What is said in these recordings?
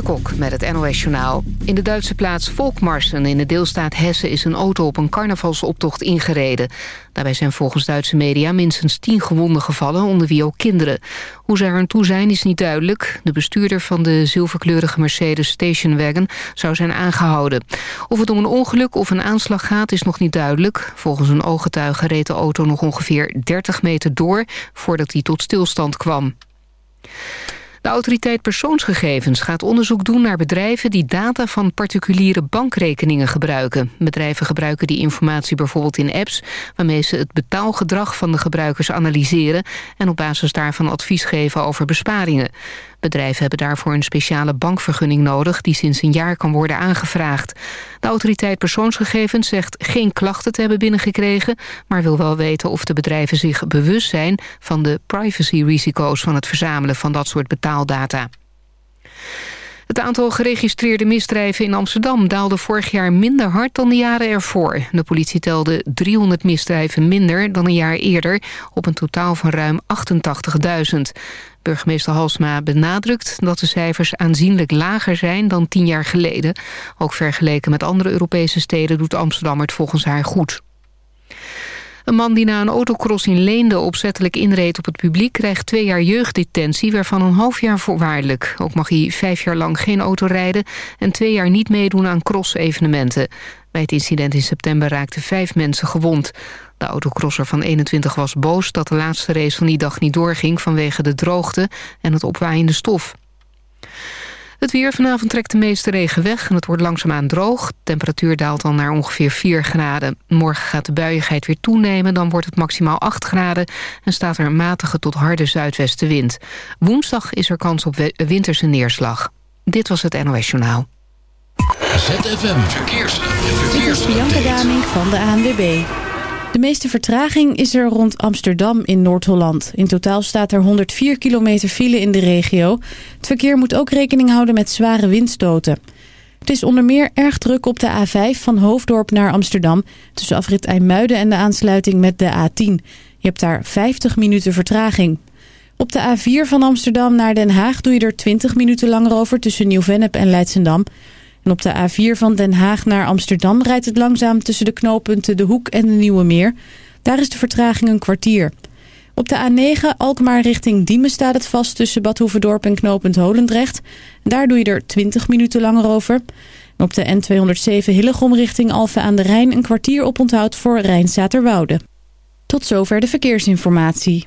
Renate Kok met het NOS Journaal. In de Duitse plaats Volkmarsen in de deelstaat Hessen... is een auto op een carnavalsoptocht ingereden. Daarbij zijn volgens Duitse media minstens tien gewonden gevallen... onder wie ook kinderen. Hoe ze er aan toe zijn is niet duidelijk. De bestuurder van de zilverkleurige Mercedes Station Wagon zou zijn aangehouden. Of het om een ongeluk of een aanslag gaat is nog niet duidelijk. Volgens een ooggetuige reed de auto nog ongeveer 30 meter door... voordat hij tot stilstand kwam. De autoriteit persoonsgegevens gaat onderzoek doen naar bedrijven die data van particuliere bankrekeningen gebruiken. Bedrijven gebruiken die informatie bijvoorbeeld in apps waarmee ze het betaalgedrag van de gebruikers analyseren en op basis daarvan advies geven over besparingen. Bedrijven hebben daarvoor een speciale bankvergunning nodig... die sinds een jaar kan worden aangevraagd. De autoriteit persoonsgegevens zegt geen klachten te hebben binnengekregen... maar wil wel weten of de bedrijven zich bewust zijn... van de privacyrisico's van het verzamelen van dat soort Het aantal geregistreerde misdrijven in Amsterdam daalde vorig jaar minder hard dan de jaren ervoor. De politie telde 300 misdrijven minder dan een jaar eerder op een totaal van ruim 88.000. Burgemeester Halsma benadrukt dat de cijfers aanzienlijk lager zijn dan tien jaar geleden. Ook vergeleken met andere Europese steden doet Amsterdam het volgens haar goed. Een man die na een autocross in Leende opzettelijk inreed op het publiek... krijgt twee jaar jeugddetentie, waarvan een half jaar voorwaardelijk. Ook mag hij vijf jaar lang geen auto rijden... en twee jaar niet meedoen aan cross-evenementen. Bij het incident in september raakten vijf mensen gewond. De autocrosser van 21 was boos dat de laatste race van die dag niet doorging... vanwege de droogte en het opwaaiende stof. Het weer vanavond trekt de meeste regen weg en het wordt langzaamaan droog. De temperatuur daalt dan naar ongeveer 4 graden. Morgen gaat de buiigheid weer toenemen, dan wordt het maximaal 8 graden... en staat er een matige tot harde zuidwestenwind. Woensdag is er kans op winterse neerslag. Dit was het NOS Journaal. ZFM Verkeers. Verkeers. Dit is Bianca Daming van de ANWB. De meeste vertraging is er rond Amsterdam in Noord-Holland. In totaal staat er 104 kilometer file in de regio. Het verkeer moet ook rekening houden met zware windstoten. Het is onder meer erg druk op de A5 van Hoofddorp naar Amsterdam... tussen afrit IJmuiden en de aansluiting met de A10. Je hebt daar 50 minuten vertraging. Op de A4 van Amsterdam naar Den Haag doe je er 20 minuten langer over... tussen Nieuw-Vennep en Leidsendam... En op de A4 van Den Haag naar Amsterdam rijdt het langzaam tussen de knooppunten De Hoek en de Nieuwe Meer. Daar is de vertraging een kwartier. Op de A9 Alkmaar richting Diemen staat het vast tussen Bad Hoeverdorp en knooppunt Holendrecht. Daar doe je er 20 minuten langer over. En op de N207 Hillegom richting Alphen aan de Rijn een kwartier op onthoud voor Rijnstaterwoude. Tot zover de verkeersinformatie.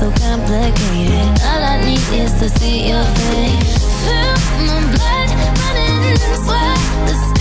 so complicated. All I need is to see your face. Feel my blood running in sweat.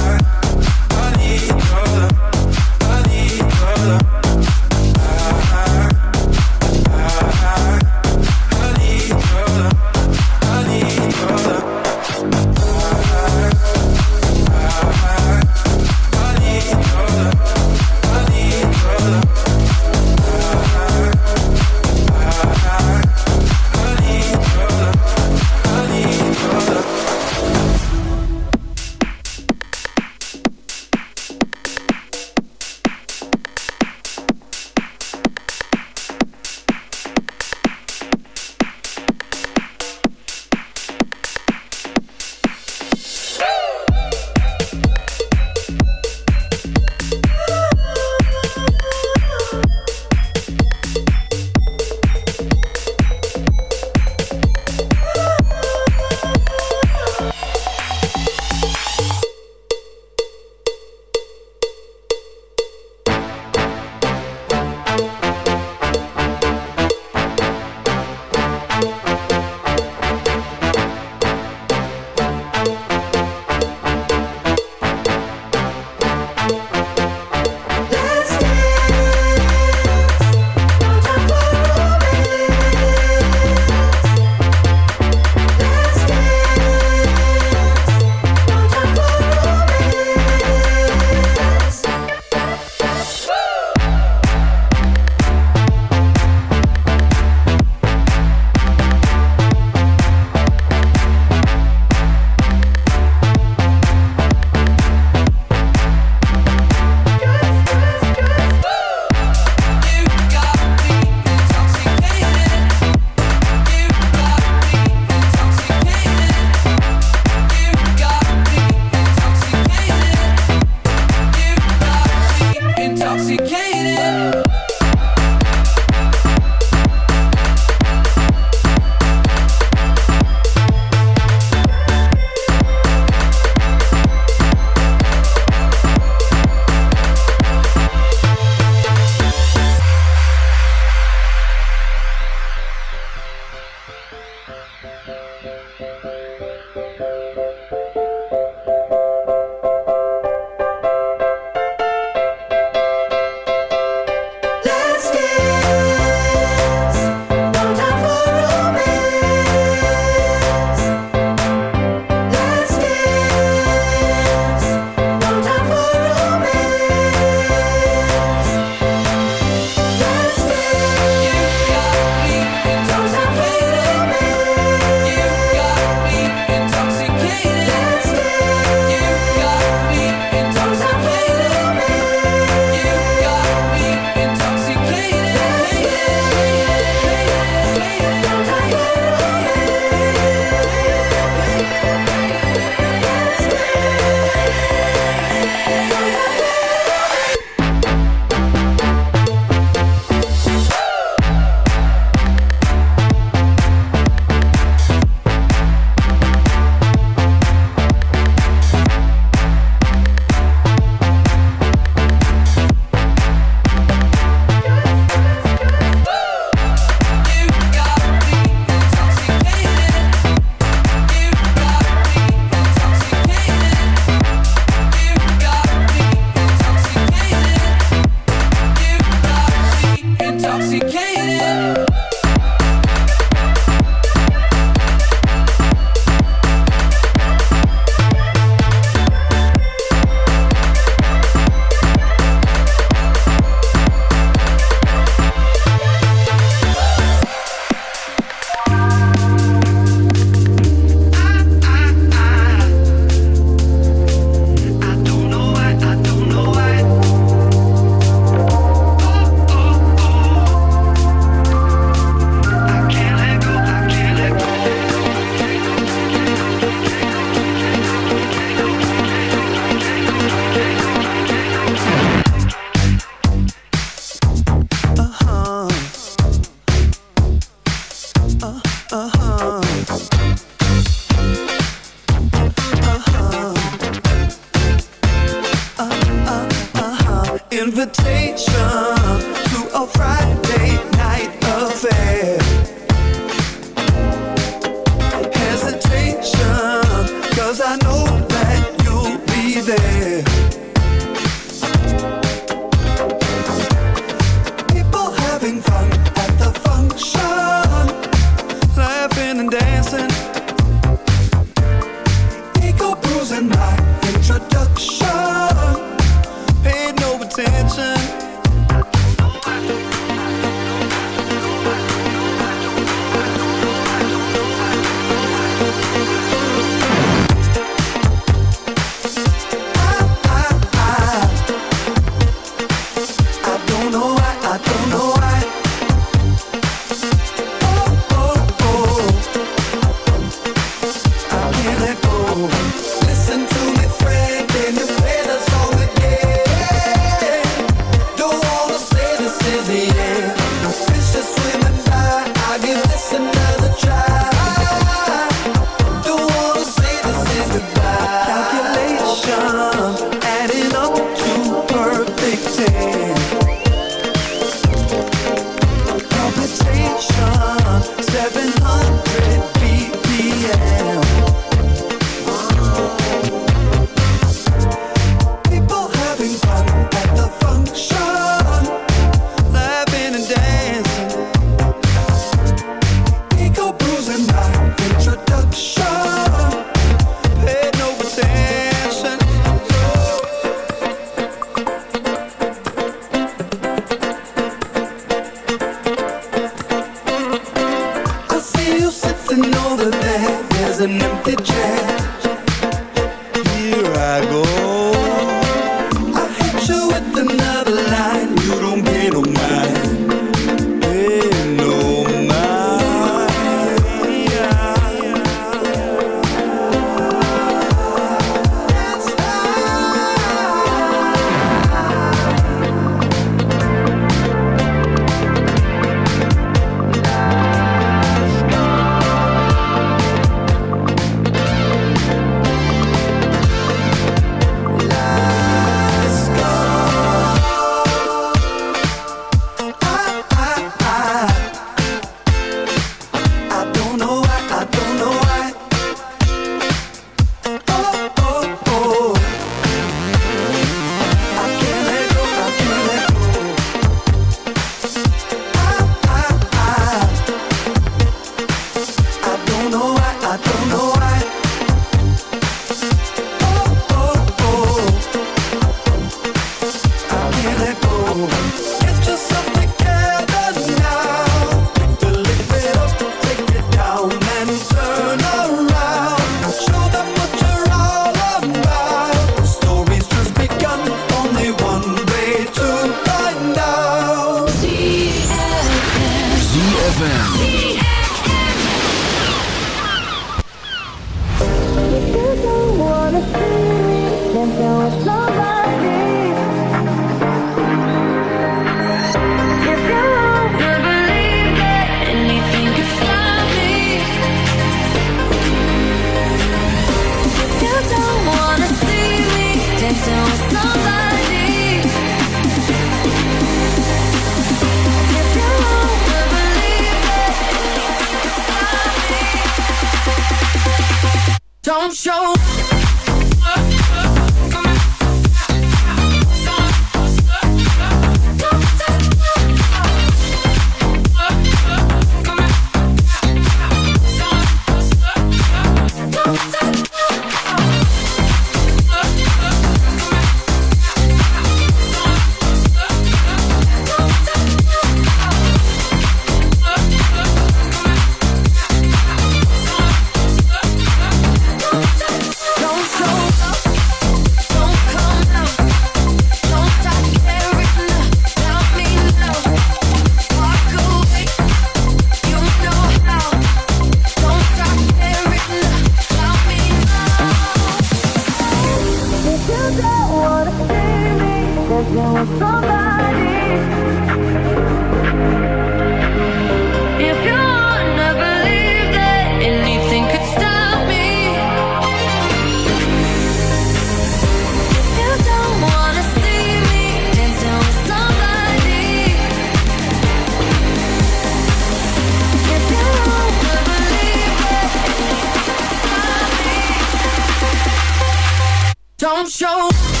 Show.